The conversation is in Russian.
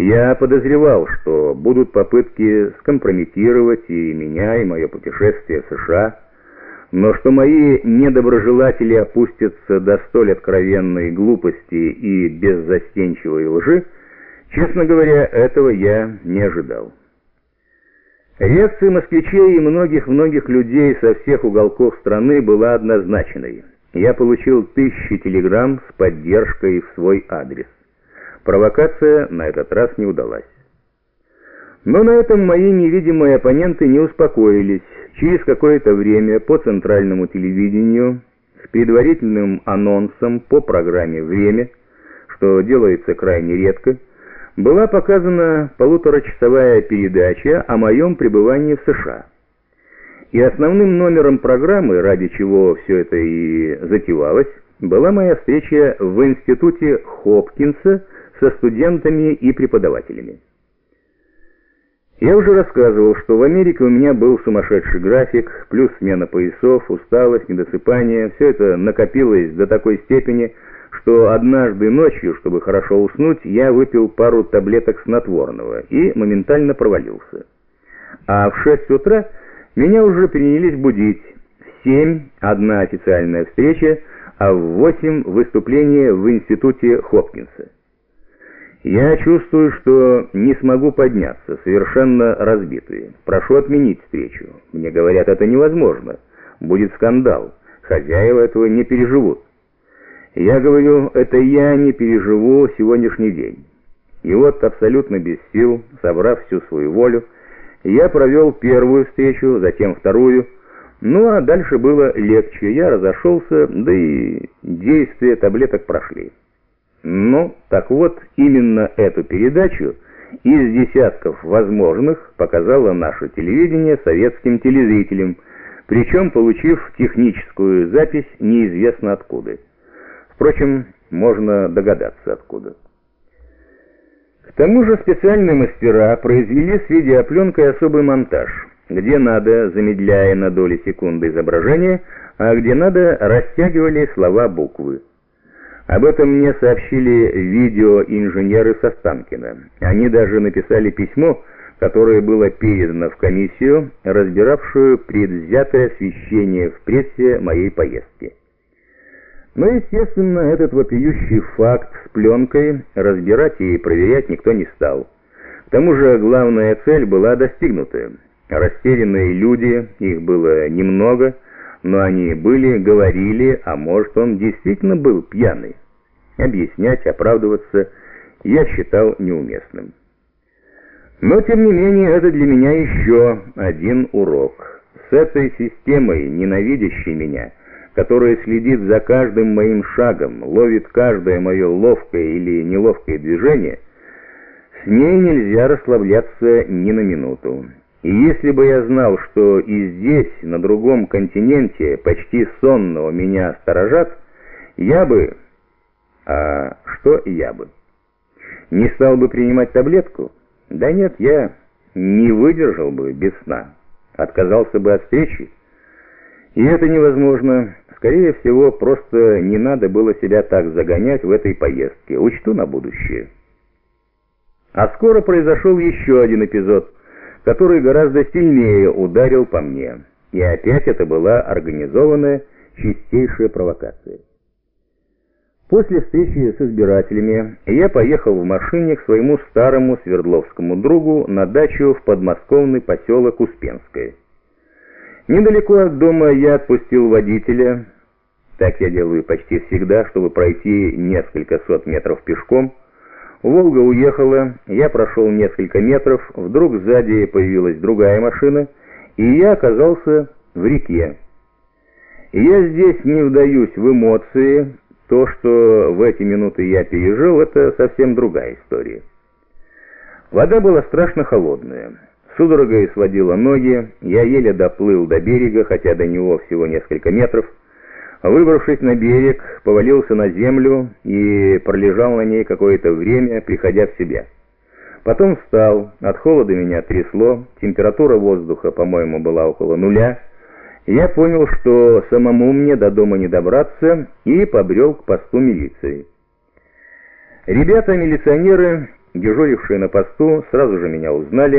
Я подозревал, что будут попытки скомпрометировать и меня, и мое путешествие в США, но что мои недоброжелатели опустятся до столь откровенной глупости и беззастенчивой лжи, честно говоря, этого я не ожидал. Реакция москвичей и многих-многих людей со всех уголков страны была однозначной. Я получил тысячи телеграмм с поддержкой в свой адрес. Провокация на этот раз не удалась. Но на этом мои невидимые оппоненты не успокоились. Через какое-то время по центральному телевидению с предварительным анонсом по программе «Время», что делается крайне редко, была показана полуторачасовая передача о моем пребывании в США. И основным номером программы, ради чего все это и затевалось, была моя встреча в институте Хопкинса со студентами и преподавателями. Я уже рассказывал, что в Америке у меня был сумасшедший график, плюс смена поясов, усталость, недосыпание. Все это накопилось до такой степени, что однажды ночью, чтобы хорошо уснуть, я выпил пару таблеток снотворного и моментально провалился. А в 6 утра меня уже принялись будить. В 7 одна официальная встреча, а в 8 выступление в институте Хопкинса. Я чувствую, что не смогу подняться, совершенно разбитый. Прошу отменить встречу. Мне говорят, это невозможно. Будет скандал. Хозяева этого не переживут. Я говорю, это я не переживу сегодняшний день. И вот абсолютно без сил, собрав всю свою волю, я провел первую встречу, затем вторую. Ну а дальше было легче. Я разошелся, да и действия таблеток прошли. Ну, так вот, именно эту передачу из десятков возможных показало наше телевидение советским телезрителям, причем получив техническую запись неизвестно откуда. Впрочем, можно догадаться откуда. К тому же специальные мастера произвели с видеопленкой особый монтаж, где надо, замедляя на доли секунды изображение, а где надо, растягивали слова буквы. Об этом мне сообщили видеоинженеры со Станкина. Они даже написали письмо, которое было передано в комиссию, разбиравшую предвзятое освещение в прессе моей поездки. Но, естественно, этот вопиющий факт с пленкой разбирать и проверять никто не стал. К тому же главная цель была достигнута. Растерянные люди, их было немного, но они были, говорили, а может он действительно был пьяный. Объяснять, оправдываться я считал неуместным. Но, тем не менее, это для меня еще один урок. С этой системой, ненавидящей меня, которая следит за каждым моим шагом, ловит каждое мое ловкое или неловкое движение, с ней нельзя расслабляться ни на минуту. И если бы я знал, что и здесь, на другом континенте, почти сонного меня сторожат, я бы... А что я бы? Не стал бы принимать таблетку? Да нет, я не выдержал бы без сна. Отказался бы от встречи. И это невозможно. Скорее всего, просто не надо было себя так загонять в этой поездке. Учту на будущее. А скоро произошел еще один эпизод – который гораздо сильнее ударил по мне. И опять это была организованная чистейшая провокация. После встречи с избирателями я поехал в машине к своему старому Свердловскому другу на дачу в подмосковный поселок Успенское. Недалеко от дома я отпустил водителя, так я делаю почти всегда, чтобы пройти несколько сот метров пешком, Волга уехала, я прошел несколько метров, вдруг сзади появилась другая машина, и я оказался в реке. Я здесь не вдаюсь в эмоции, то, что в эти минуты я пережил, это совсем другая история. Вода была страшно холодная. Судорогой сводила ноги, я еле доплыл до берега, хотя до него всего несколько метров. Выбравшись на берег, повалился на землю и пролежал на ней какое-то время, приходя в себя. Потом встал, от холода меня трясло, температура воздуха, по-моему, была около нуля. Я понял, что самому мне до дома не добраться, и побрел к посту милиции. Ребята-милиционеры Дежурившие на посту сразу же меня узнали,